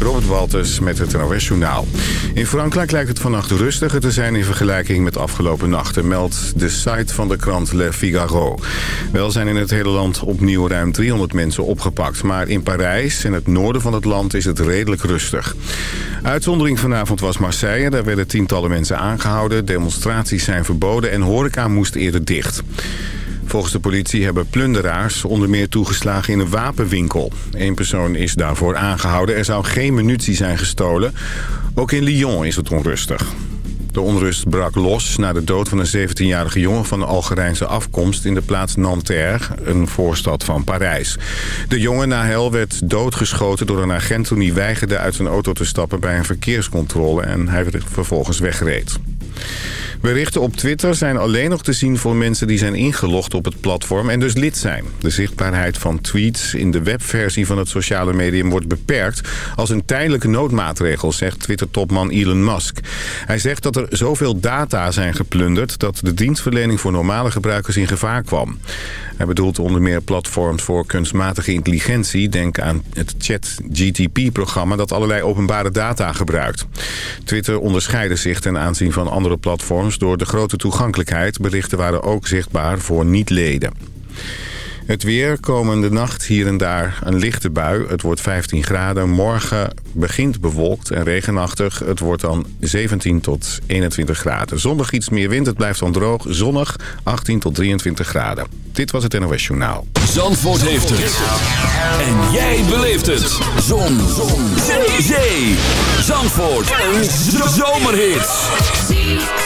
Robert Walters met het NOS Journaal. In Frankrijk lijkt het vannacht rustiger te zijn in vergelijking met afgelopen nachten... meldt de site van de krant Le Figaro. Wel zijn in het hele land opnieuw ruim 300 mensen opgepakt. Maar in Parijs en het noorden van het land is het redelijk rustig. Uitzondering vanavond was Marseille. Daar werden tientallen mensen aangehouden. Demonstraties zijn verboden en horeca moest eerder dicht. Volgens de politie hebben plunderaars onder meer toegeslagen in een wapenwinkel. Eén persoon is daarvoor aangehouden. Er zou geen munitie zijn gestolen. Ook in Lyon is het onrustig. De onrust brak los na de dood van een 17-jarige jongen van Algerijnse afkomst in de plaats Nanterre, een voorstad van Parijs. De jongen na hel werd doodgeschoten door een agent toen hij weigerde uit zijn auto te stappen bij een verkeerscontrole en hij werd vervolgens wegreed. Berichten op Twitter zijn alleen nog te zien voor mensen die zijn ingelogd op het platform en dus lid zijn. De zichtbaarheid van tweets in de webversie van het sociale medium wordt beperkt als een tijdelijke noodmaatregel, zegt Twitter-topman Elon Musk. Hij zegt dat er zoveel data zijn geplunderd dat de dienstverlening voor normale gebruikers in gevaar kwam. Hij bedoelt onder meer platforms voor kunstmatige intelligentie. Denk aan het Chat-GTP-programma dat allerlei openbare data gebruikt. Twitter onderscheidde zich ten aanzien van andere platforms... door de grote toegankelijkheid. Berichten waren ook zichtbaar voor niet-leden. Het weer, komende nacht hier en daar een lichte bui. Het wordt 15 graden. Morgen begint bewolkt en regenachtig. Het wordt dan 17 tot 21 graden. Zondag iets meer wind. Het blijft dan droog. Zonnig 18 tot 23 graden. Dit was het NOS Journaal. Zandvoort heeft het. En jij beleeft het. Zon. Zon. Zee. Zee. Zandvoort. Een zomerhit.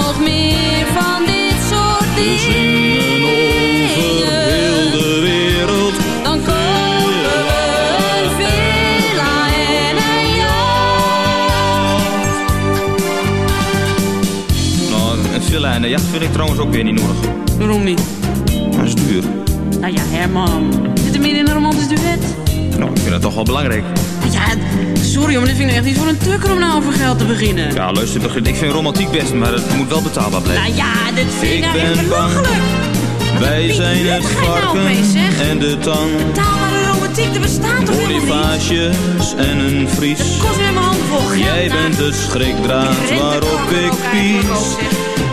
Villa en jacht vind ik trouwens ook weer niet nodig. Waarom niet? Dat is duur. Nou ja, Herman. Zit er meer in een romantisch duet? Nou, ik vind dat toch wel belangrijk. Ja, sorry, maar dit vind ik echt niet voor een tukker om nou over geld te beginnen. Ja, luister, ik vind romantiek best, maar het moet wel betaalbaar blijven. Nou ja, dit vind ik, Ik nou echt belachelijk. Wij zijn het nou varken en de tang. Betaalbare romantiek, er bestaat toch? Bonifages en een vries. Het kost weer mijn hand vol geld. Jij bent de schrikdraad waarop ik pies.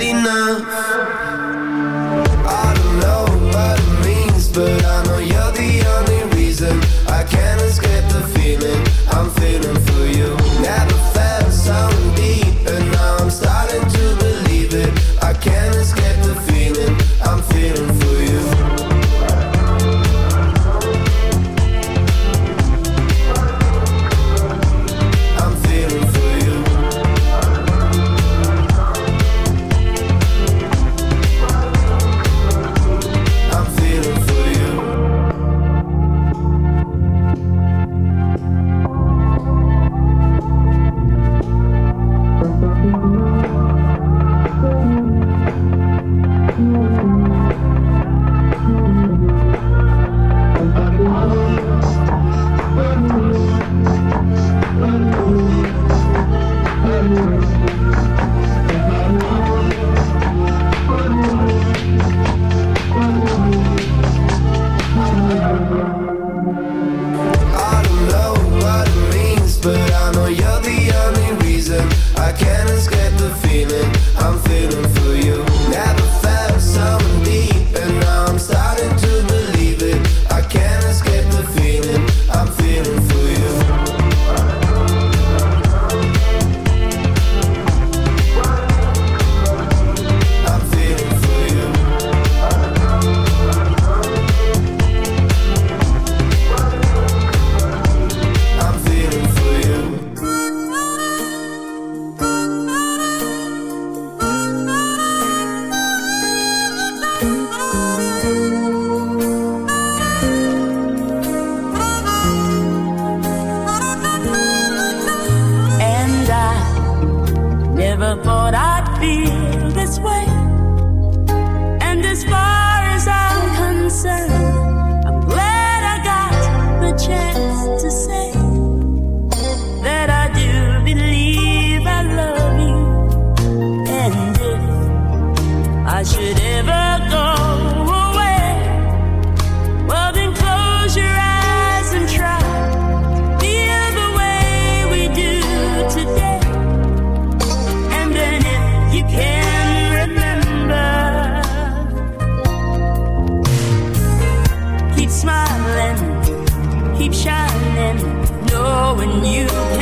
enough shining, knowing you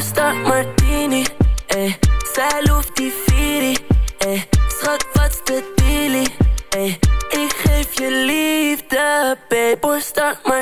Start martini, eh. Zij loeft die Viri, eh. Schat, wat's de dealie, eh. Ik geef je liefde, babe. start martini,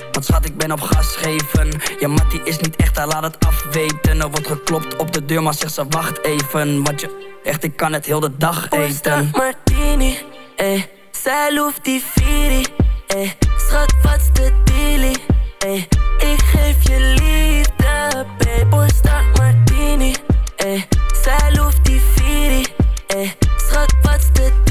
Want schat, ik ben op gas geven. Ja, Mattie is niet echt, hij laat het afweten. Er wordt geklopt op de deur, maar zegt ze wacht even. Want je, echt, ik kan het heel de dag eten. martini, eh. Zij loeft die Viri, eh. Schat, wat's de dealie, eh. Ik geef je liefde, babe. start martini, eh. Zij loeft die Viri, eh. Schat, wat's de dealie,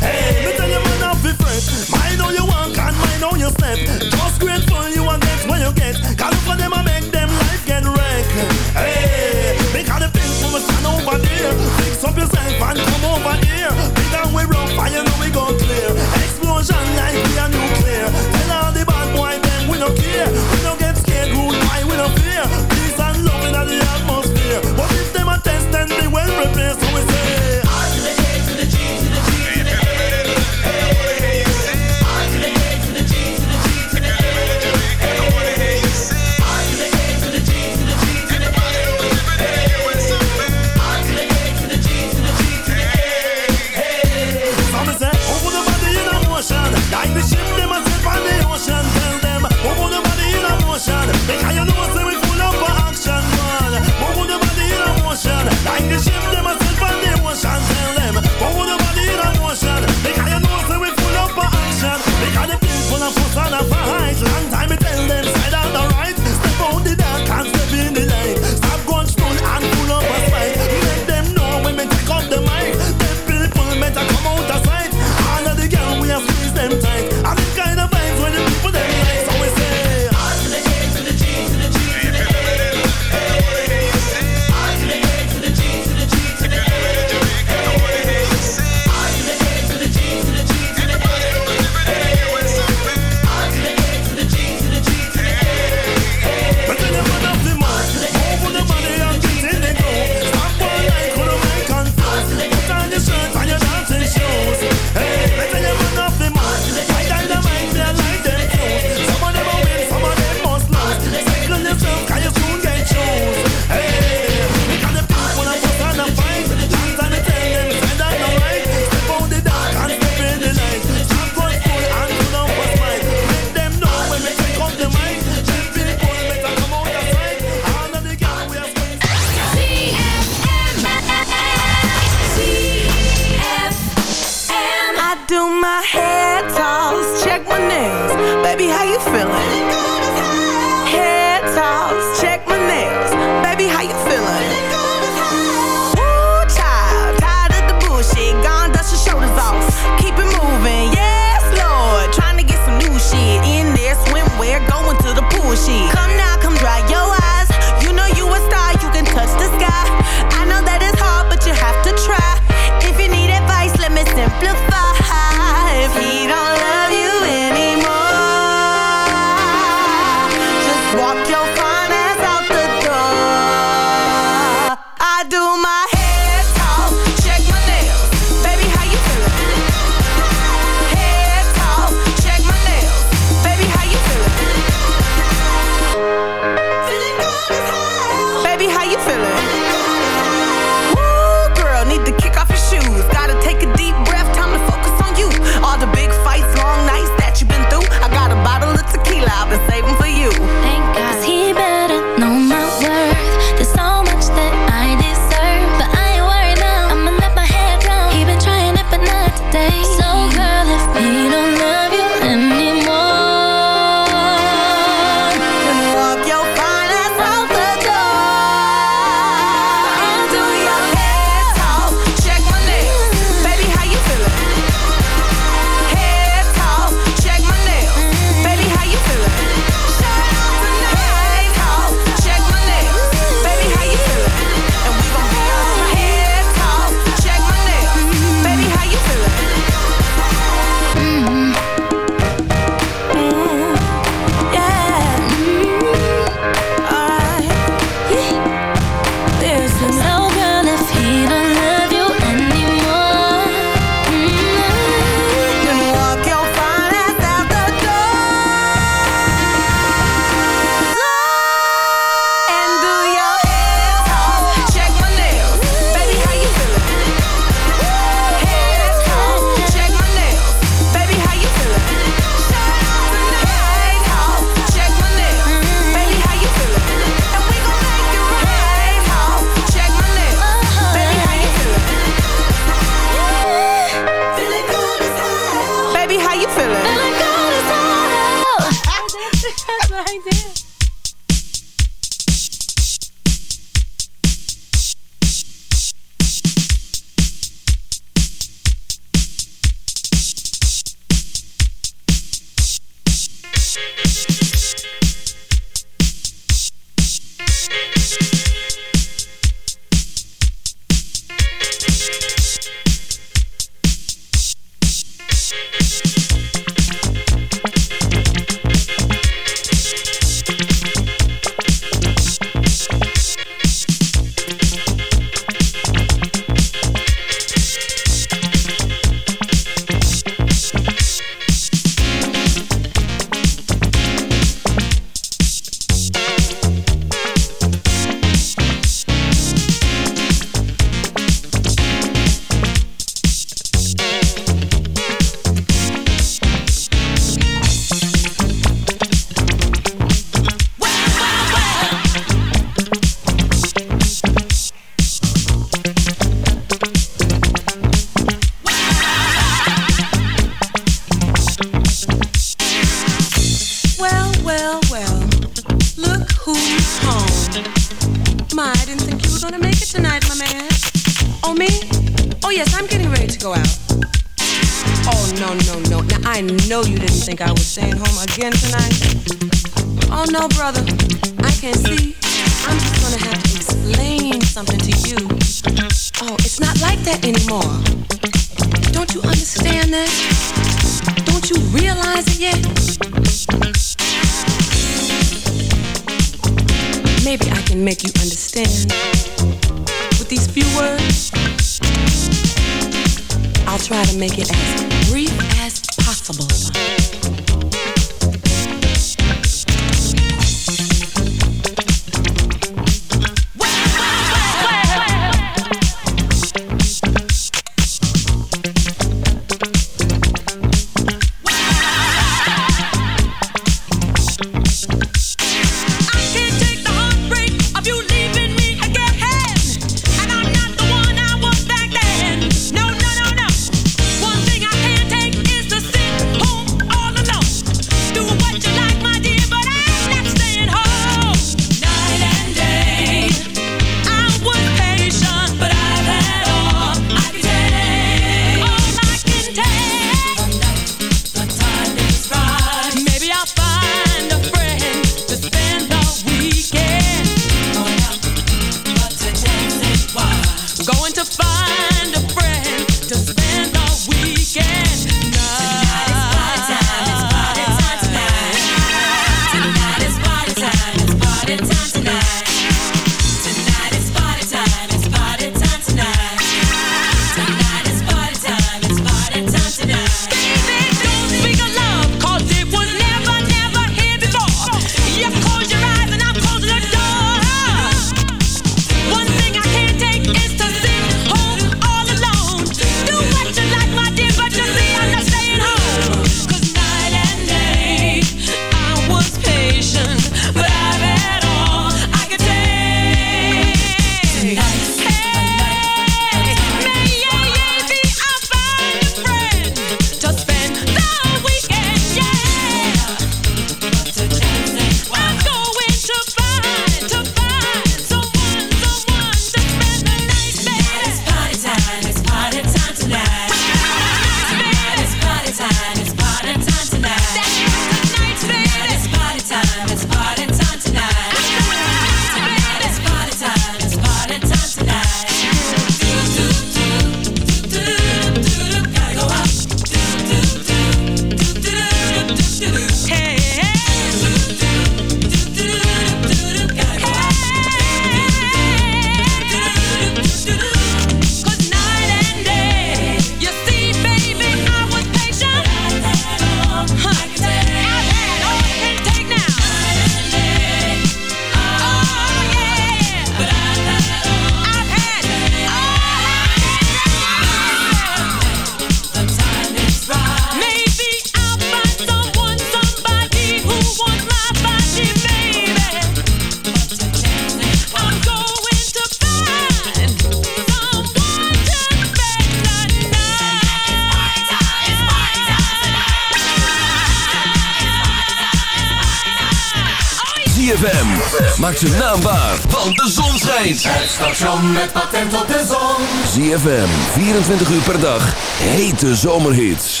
Maak ze naambaar, want de zon schijnt. Het station met patent op de zon. ZFM, 24 uur per dag. Hete zomerhits.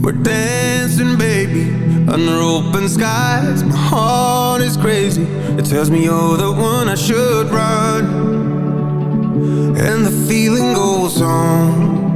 We're dancing, baby. Under open skies. My heart is crazy. It tells me you're the one I should run. And the feeling goes on.